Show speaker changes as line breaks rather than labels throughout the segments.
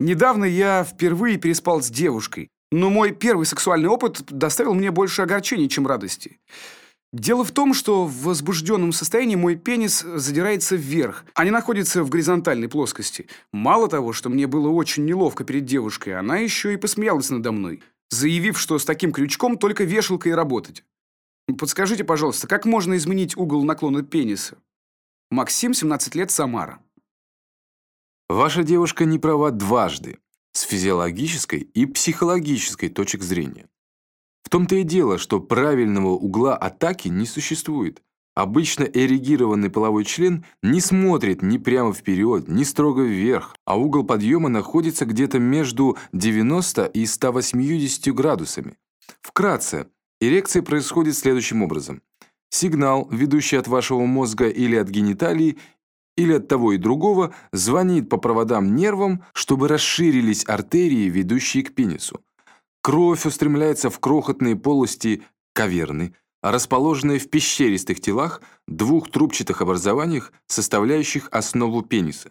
Недавно я впервые переспал с девушкой, но мой первый сексуальный опыт доставил мне больше огорчений, чем радости. Дело в том, что в возбужденном состоянии мой пенис задирается вверх, а не находится в горизонтальной плоскости. Мало того, что мне было очень неловко перед девушкой, она еще и посмеялась надо мной, заявив, что с таким крючком только вешалкой работать. Подскажите, пожалуйста, как можно изменить угол наклона пениса? Максим, 17 лет, Самара.
Ваша девушка не права дважды, с физиологической и психологической точек зрения. В том-то и дело, что правильного угла атаки не существует. Обычно эрегированный половой член не смотрит ни прямо вперед, ни строго вверх, а угол подъема находится где-то между 90 и 180 градусами. Вкратце, эрекция происходит следующим образом. Сигнал, ведущий от вашего мозга или от гениталий, или от того и другого, звонит по проводам нервам, чтобы расширились артерии, ведущие к пенису. Кровь устремляется в крохотные полости каверны, расположенные в пещеристых телах, двух трубчатых образованиях, составляющих основу пениса.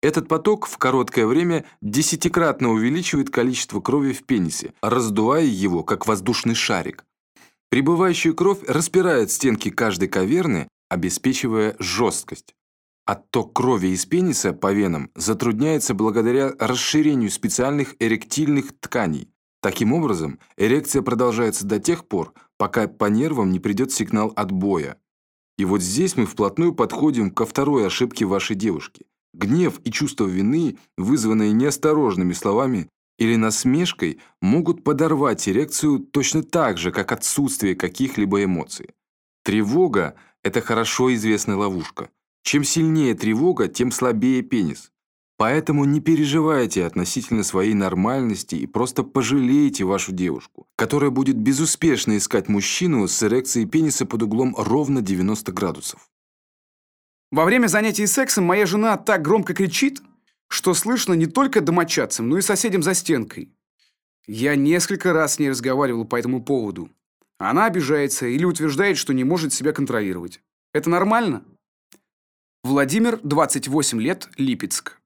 Этот поток в короткое время десятикратно увеличивает количество крови в пенисе, раздувая его, как воздушный шарик. Прибывающая кровь распирает стенки каждой каверны, обеспечивая жесткость. Отток крови из пениса по венам затрудняется благодаря расширению специальных эректильных тканей. Таким образом, эрекция продолжается до тех пор, пока по нервам не придет сигнал отбоя. И вот здесь мы вплотную подходим ко второй ошибке вашей девушки. Гнев и чувство вины, вызванные неосторожными словами или насмешкой, могут подорвать эрекцию точно так же, как отсутствие каких-либо эмоций. Тревога – это хорошо известная ловушка. Чем сильнее тревога, тем слабее пенис. Поэтому не переживайте относительно своей нормальности и просто пожалейте вашу девушку, которая будет безуспешно искать мужчину с эрекцией пениса под углом ровно 90 градусов.
Во время занятий сексом моя жена так громко кричит, что слышно не только домочадцам, но и соседям за стенкой. Я несколько раз с ней разговаривал по этому поводу. Она обижается или утверждает, что не может себя контролировать. Это нормально? Владимир, 28 лет, Липецк.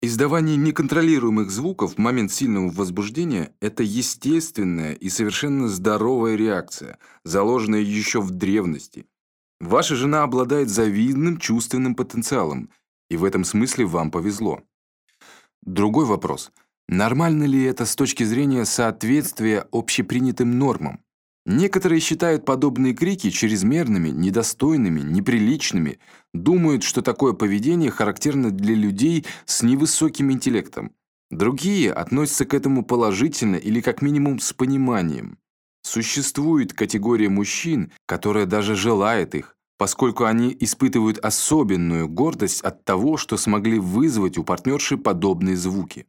Издавание неконтролируемых звуков в момент сильного возбуждения – это естественная и совершенно здоровая реакция, заложенная еще в древности. Ваша жена обладает завидным чувственным потенциалом, и в этом смысле вам повезло. Другой вопрос – нормально ли это с точки зрения соответствия общепринятым нормам? Некоторые считают подобные крики чрезмерными, недостойными, неприличными, думают, что такое поведение характерно для людей с невысоким интеллектом. Другие относятся к этому положительно или как минимум с пониманием. Существует категория мужчин, которая даже желает их, поскольку они испытывают особенную гордость от того, что смогли вызвать у партнерши подобные звуки.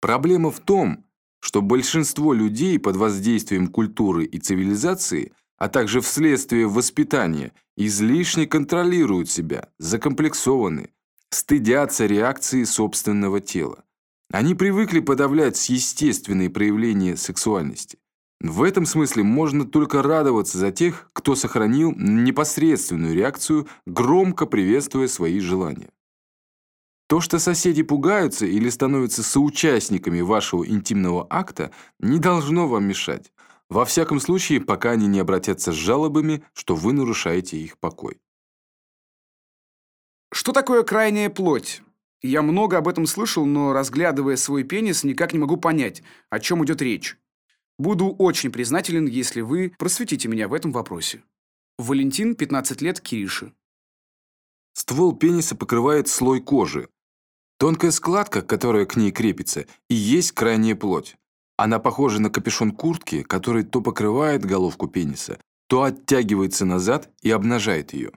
Проблема в том, что большинство людей под воздействием культуры и цивилизации, а также вследствие воспитания, излишне контролируют себя, закомплексованы, стыдятся реакции собственного тела. Они привыкли подавлять естественные проявления сексуальности. В этом смысле можно только радоваться за тех, кто сохранил непосредственную реакцию, громко приветствуя свои желания. То, что соседи пугаются или становятся соучастниками вашего интимного акта, не должно вам мешать. Во всяком случае, пока они не обратятся с жалобами, что вы нарушаете их покой.
Что такое крайняя плоть? Я много об этом слышал, но, разглядывая свой пенис, никак не могу понять, о чем идет речь. Буду очень признателен, если вы просветите меня в этом вопросе. Валентин, 15 лет, Кириши.
Ствол пениса покрывает слой кожи, Тонкая складка, которая к ней крепится, и есть крайняя плоть. Она похожа на капюшон куртки, который то покрывает головку пениса, то оттягивается назад и обнажает ее.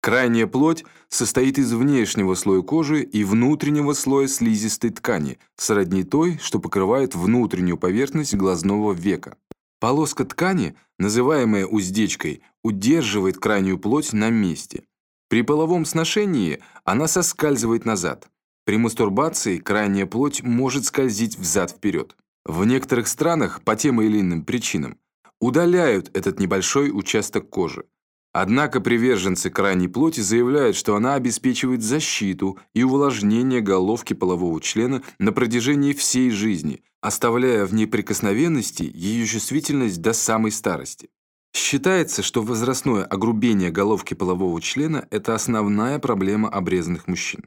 Крайняя плоть состоит из внешнего слоя кожи и внутреннего слоя слизистой ткани, сродни той, что покрывает внутреннюю поверхность глазного века. Полоска ткани, называемая уздечкой, удерживает крайнюю плоть на месте. При половом сношении она соскальзывает назад. При мастурбации крайняя плоть может скользить взад-вперед. В некоторых странах по тем или иным причинам удаляют этот небольшой участок кожи. Однако приверженцы крайней плоти заявляют, что она обеспечивает защиту и увлажнение головки полового члена на протяжении всей жизни, оставляя в неприкосновенности ее чувствительность до самой старости. Считается, что возрастное огрубение головки полового члена – это основная проблема обрезанных мужчин.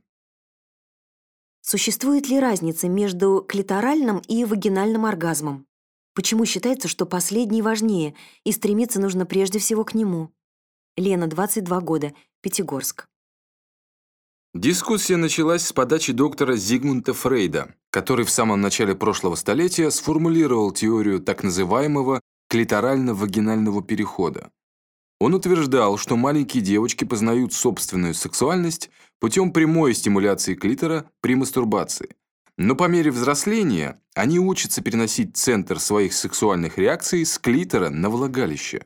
Существует ли разница между клиторальным и вагинальным оргазмом? Почему считается, что последний важнее, и стремиться нужно прежде всего к нему? Лена, 22 года, Пятигорск.
Дискуссия началась с подачи доктора Зигмунда Фрейда, который в самом начале прошлого столетия сформулировал теорию так называемого клиторально-вагинального перехода. Он утверждал, что маленькие девочки познают собственную сексуальность путем прямой стимуляции клитора при мастурбации. Но по мере взросления они учатся переносить центр своих сексуальных реакций с клитора на влагалище.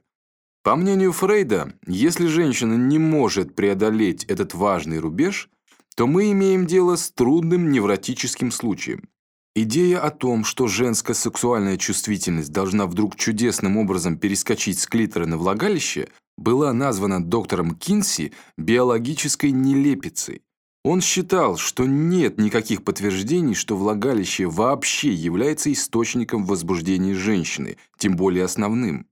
По мнению Фрейда, если женщина не может преодолеть этот важный рубеж, то мы имеем дело с трудным невротическим случаем. Идея о том, что женская сексуальная чувствительность должна вдруг чудесным образом перескочить с клитора на влагалище, была названа доктором Кинси биологической нелепицей. Он считал, что нет никаких подтверждений, что влагалище вообще является источником возбуждения женщины, тем более основным.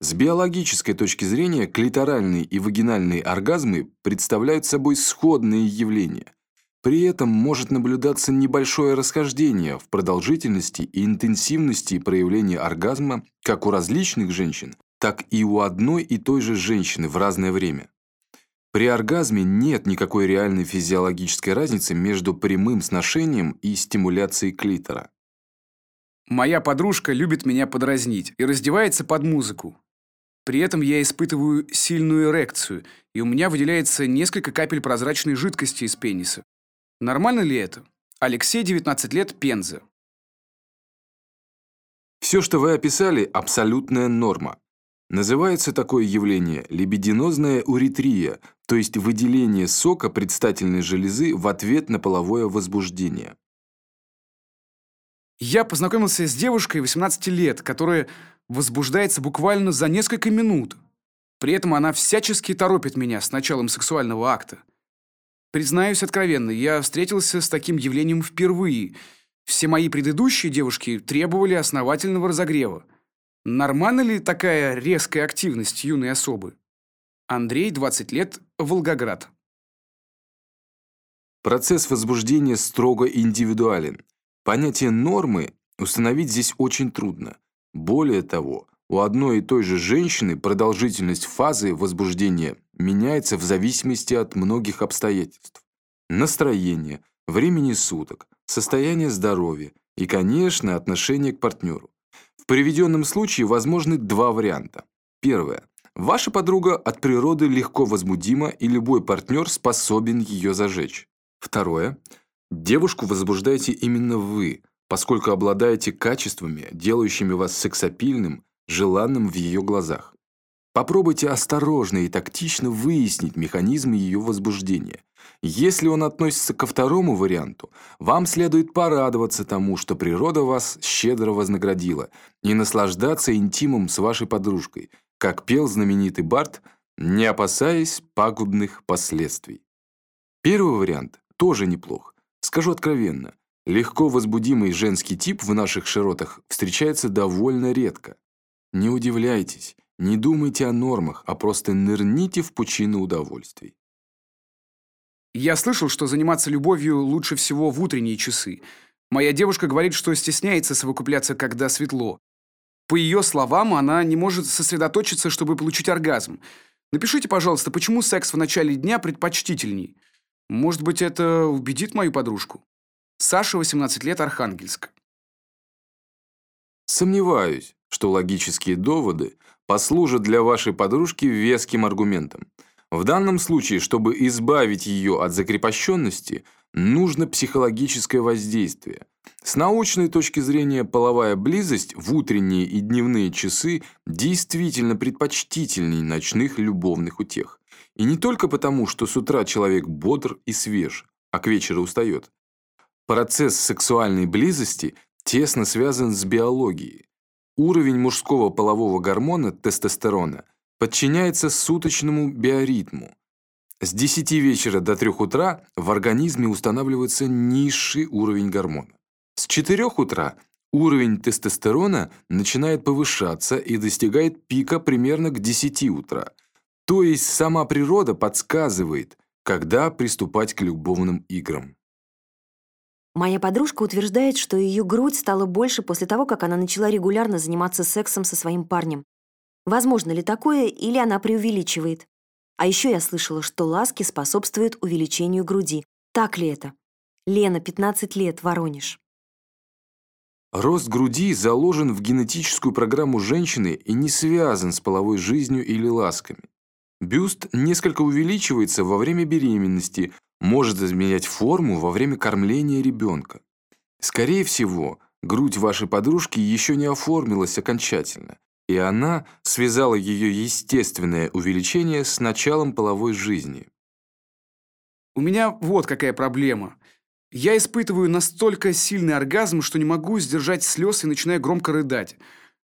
С биологической точки зрения клиторальные и вагинальные оргазмы представляют собой сходные явления. При этом может наблюдаться небольшое расхождение в продолжительности и интенсивности проявления оргазма как у различных женщин, так и у одной и той же женщины в разное время. При оргазме нет никакой реальной физиологической разницы между прямым сношением и стимуляцией клитора.
Моя подружка любит меня подразнить и раздевается под музыку. При этом я испытываю сильную эрекцию, и у меня выделяется несколько капель прозрачной жидкости из пениса. Нормально ли это? Алексей, 19 лет, Пенза.
Все, что вы описали, абсолютная норма. Называется такое явление либидинозная уретрия, то есть выделение сока предстательной железы в ответ на половое возбуждение.
Я познакомился с девушкой 18 лет, которая возбуждается буквально за несколько минут. При этом она всячески торопит меня с началом сексуального акта. Признаюсь откровенно, я встретился с таким явлением впервые. Все мои предыдущие девушки требовали основательного разогрева. Нормальна ли такая резкая активность юной особы? Андрей, 20 лет, Волгоград.
Процесс возбуждения строго индивидуален. Понятие нормы установить здесь очень трудно. Более того, у одной и той же женщины продолжительность фазы возбуждения меняется в зависимости от многих обстоятельств. Настроения, времени суток, состояния здоровья и, конечно, отношения к партнеру. В приведенном случае возможны два варианта. Первое. Ваша подруга от природы легко возбудима, и любой партнер способен ее зажечь. Второе. Девушку возбуждаете именно вы – поскольку обладаете качествами, делающими вас сексапильным, желанным в ее глазах. Попробуйте осторожно и тактично выяснить механизмы ее возбуждения. Если он относится ко второму варианту, вам следует порадоваться тому, что природа вас щедро вознаградила, и наслаждаться интимом с вашей подружкой, как пел знаменитый Барт, не опасаясь пагубных последствий. Первый вариант тоже неплох. Скажу откровенно, Легко возбудимый женский тип в наших широтах встречается довольно редко. Не удивляйтесь, не думайте о нормах, а просто нырните в пучину удовольствий.
Я слышал, что заниматься любовью лучше всего в утренние часы. Моя девушка говорит, что стесняется совокупляться, когда светло. По ее словам, она не может сосредоточиться, чтобы получить оргазм. Напишите, пожалуйста, почему секс в начале дня предпочтительней? Может быть, это убедит мою подружку? Саша, 18 лет, Архангельск.
Сомневаюсь, что логические доводы послужат для вашей подружки веским аргументом. В данном случае, чтобы избавить ее от закрепощенности, нужно психологическое воздействие. С научной точки зрения половая близость в утренние и дневные часы действительно предпочтительней ночных любовных утех. И не только потому, что с утра человек бодр и свеж, а к вечеру устает. Процесс сексуальной близости тесно связан с биологией. Уровень мужского полового гормона тестостерона подчиняется суточному биоритму. С 10 вечера до 3 утра в организме устанавливается низший уровень гормона. С 4 утра уровень тестостерона начинает повышаться и достигает пика примерно к 10 утра. То есть сама природа подсказывает, когда приступать к любовным играм.
Моя подружка утверждает, что ее грудь стала больше после того, как она начала регулярно заниматься сексом со своим парнем. Возможно ли такое, или она преувеличивает? А еще я слышала, что ласки способствуют увеличению груди. Так ли это? Лена, 15 лет, Воронеж.
Рост груди заложен в генетическую программу женщины и не связан с половой жизнью или ласками. Бюст несколько увеличивается во время беременности, может изменять форму во время кормления ребенка. Скорее всего, грудь вашей подружки еще не оформилась окончательно, и она связала ее естественное увеличение с началом половой жизни.
У меня вот какая проблема. Я испытываю настолько сильный оргазм, что не могу сдержать слез и начинаю громко рыдать.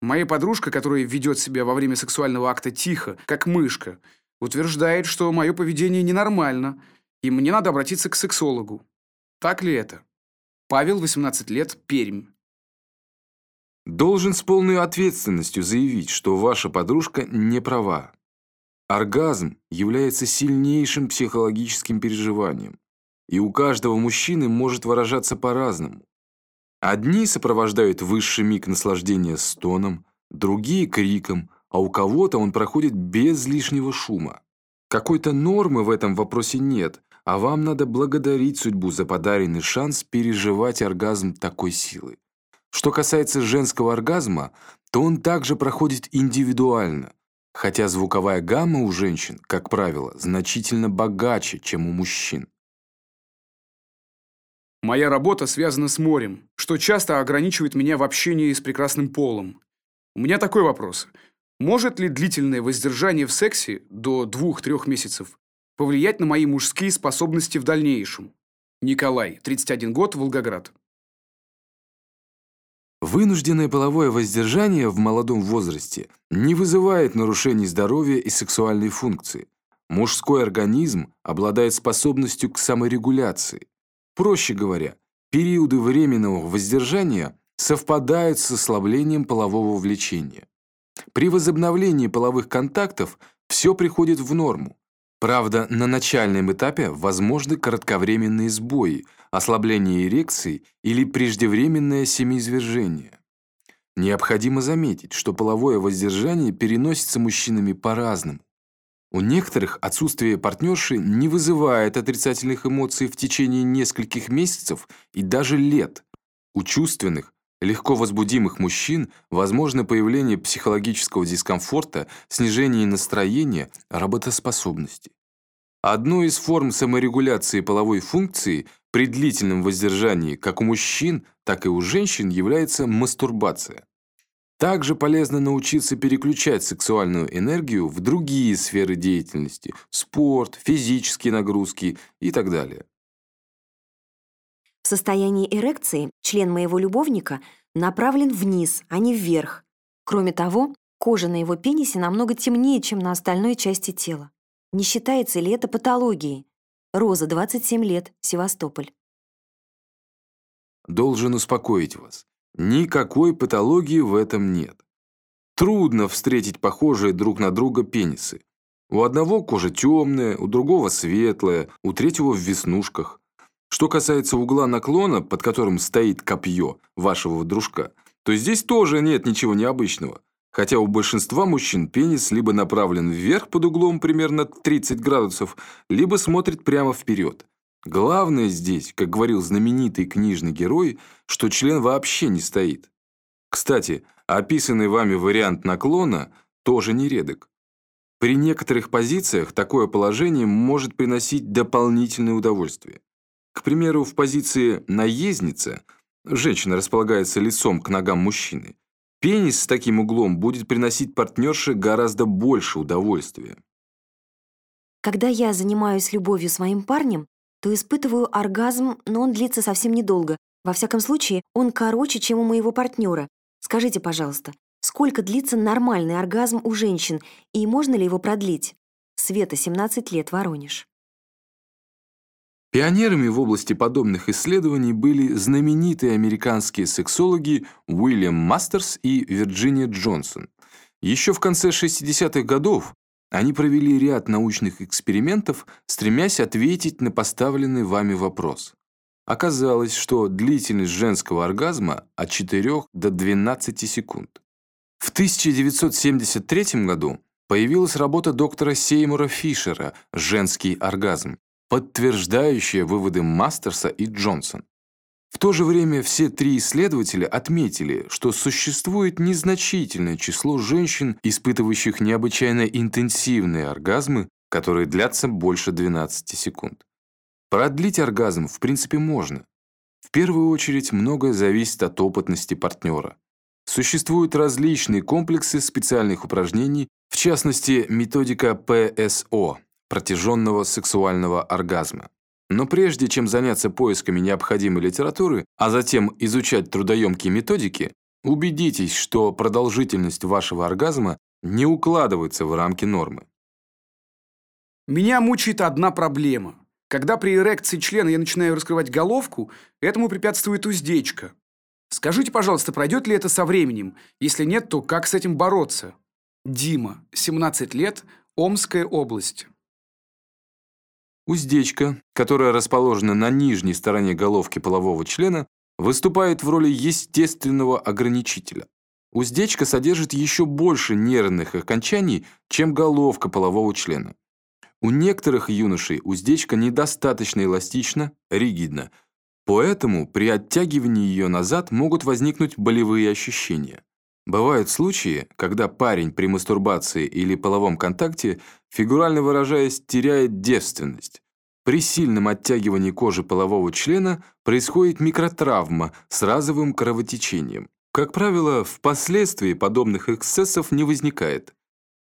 Моя подружка, которая ведет себя во время сексуального акта тихо, как мышка, утверждает, что мое поведение ненормально, и мне надо обратиться к сексологу. Так ли это? Павел, 18 лет, Пермь.
Должен с полной ответственностью заявить, что ваша подружка не права. Оргазм является сильнейшим психологическим переживанием, и у каждого мужчины может выражаться по-разному. Одни сопровождают высший миг наслаждения стоном, другие — криком, а у кого-то он проходит без лишнего шума. Какой-то нормы в этом вопросе нет, а вам надо благодарить судьбу за подаренный шанс переживать оргазм такой силы. Что касается женского оргазма, то он также проходит индивидуально, хотя звуковая гамма у женщин, как правило, значительно богаче, чем у мужчин.
Моя работа связана с морем, что часто ограничивает меня в общении с прекрасным полом. У меня такой вопрос. Может ли длительное воздержание в сексе до двух-трех месяцев повлиять на мои мужские способности в дальнейшем? Николай, 31 год, Волгоград.
Вынужденное половое воздержание в молодом возрасте не вызывает нарушений здоровья и сексуальной функции. Мужской организм обладает способностью к саморегуляции. Проще говоря, периоды временного воздержания совпадают с ослаблением полового влечения. При возобновлении половых контактов все приходит в норму. Правда, на начальном этапе возможны кратковременные сбои, ослабление эрекции или преждевременное семяизвержение. Необходимо заметить, что половое воздержание переносится мужчинами по-разному. У некоторых отсутствие партнерши не вызывает отрицательных эмоций в течение нескольких месяцев и даже лет. У чувственных, легко возбудимых мужчин возможно появление психологического дискомфорта, снижение настроения, работоспособности. Одной из форм саморегуляции половой функции при длительном воздержании как у мужчин, так и у женщин является мастурбация. Также полезно научиться переключать сексуальную энергию в другие сферы деятельности – спорт, физические нагрузки и так далее.
В состоянии эрекции член моего любовника направлен вниз, а не вверх. Кроме того, кожа на его пенисе намного темнее, чем на остальной части тела. Не считается ли это патологией? Роза, 27 лет, Севастополь.
Должен успокоить вас. Никакой патологии в этом нет. Трудно встретить похожие друг на друга пенисы. У одного кожа темная, у другого светлая, у третьего в веснушках. Что касается угла наклона, под которым стоит копье вашего дружка, то здесь тоже нет ничего необычного. Хотя у большинства мужчин пенис либо направлен вверх под углом примерно 30 градусов, либо смотрит прямо вперед. Главное здесь, как говорил знаменитый книжный герой, что член вообще не стоит. Кстати, описанный вами вариант наклона тоже нередок. При некоторых позициях такое положение может приносить дополнительное удовольствие. К примеру, в позиции «наездница» женщина располагается лицом к ногам мужчины. Пенис с таким углом будет приносить партнерше гораздо больше удовольствия.
Когда я занимаюсь любовью с моим парнем, то испытываю оргазм, но он длится совсем недолго. Во всяком случае, он короче, чем у моего партнера. Скажите, пожалуйста, Сколько длится нормальный оргазм у женщин и можно ли его продлить? Света, 17 лет, Воронеж.
Пионерами в области подобных исследований были знаменитые американские сексологи Уильям Мастерс и Вирджиния Джонсон. Еще в конце 60-х годов они провели ряд научных экспериментов, стремясь ответить на поставленный вами вопрос. Оказалось, что длительность женского оргазма от 4 до 12 секунд. В 1973 году появилась работа доктора Сеймура Фишера «Женский оргазм», подтверждающая выводы Мастерса и Джонсон. В то же время все три исследователя отметили, что существует незначительное число женщин, испытывающих необычайно интенсивные оргазмы, которые длятся больше 12 секунд. Продлить оргазм в принципе можно. В первую очередь многое зависит от опытности партнера. Существуют различные комплексы специальных упражнений, в частности, методика ПСО – протяженного сексуального оргазма. Но прежде чем заняться поисками необходимой литературы, а затем изучать трудоемкие методики, убедитесь, что продолжительность вашего оргазма не укладывается в рамки нормы.
Меня мучает одна проблема. Когда при эрекции члена я начинаю раскрывать головку, этому препятствует уздечка. Скажите, пожалуйста, пройдет ли это со временем? Если нет, то как с этим бороться? Дима, 17 лет, Омская область.
Уздечка, которая расположена на нижней стороне головки полового члена, выступает в роли естественного ограничителя. Уздечка содержит еще больше нервных окончаний, чем головка полового члена. У некоторых юношей уздечка недостаточно эластична, ригидна, поэтому при оттягивании ее назад могут возникнуть болевые ощущения. Бывают случаи, когда парень при мастурбации или половом контакте, фигурально выражаясь, теряет девственность. При сильном оттягивании кожи полового члена происходит микротравма с разовым кровотечением. Как правило, впоследствии подобных эксцессов не возникает.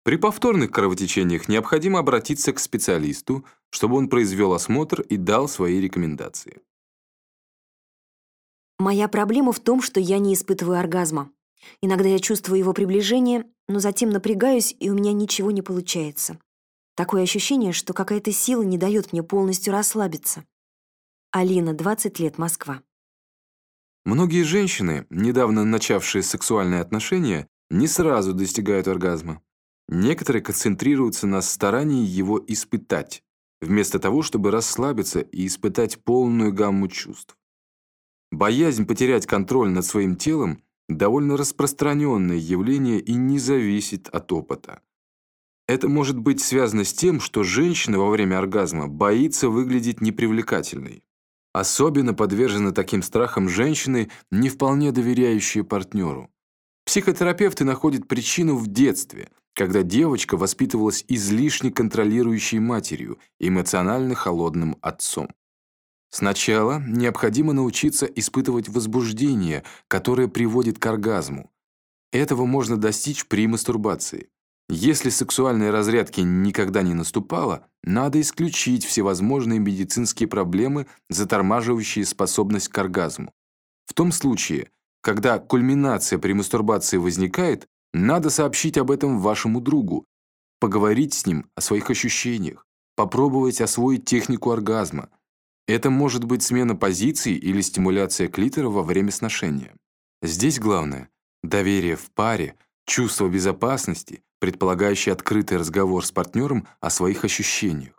При повторных кровотечениях необходимо обратиться к специалисту, чтобы он произвел осмотр и дал свои рекомендации.
Моя проблема в том, что я не испытываю оргазма. Иногда я чувствую его приближение, но затем напрягаюсь, и у меня ничего не получается. Такое ощущение, что какая-то сила не дает мне полностью расслабиться. Алина, 20 лет, Москва.
Многие женщины, недавно начавшие сексуальные отношения, не сразу достигают оргазма. Некоторые концентрируются на старании его испытать, вместо того, чтобы расслабиться и испытать полную гамму чувств. Боязнь потерять контроль над своим телом – довольно распространенное явление и не зависит от опыта. Это может быть связано с тем, что женщина во время оргазма боится выглядеть непривлекательной. Особенно подвержены таким страхам женщины, не вполне доверяющие партнеру. Психотерапевты находят причину в детстве – когда девочка воспитывалась излишне контролирующей матерью, эмоционально холодным отцом. Сначала необходимо научиться испытывать возбуждение, которое приводит к оргазму. Этого можно достичь при мастурбации. Если сексуальной разрядки никогда не наступало, надо исключить всевозможные медицинские проблемы, затормаживающие способность к оргазму. В том случае, когда кульминация при мастурбации возникает, надо сообщить об этом вашему другу, поговорить с ним о своих ощущениях, попробовать освоить технику оргазма. Это может быть смена позиции или стимуляция клитора во время сношения. Здесь главное – доверие в паре, чувство безопасности, предполагающее открытый разговор с партнером о своих ощущениях.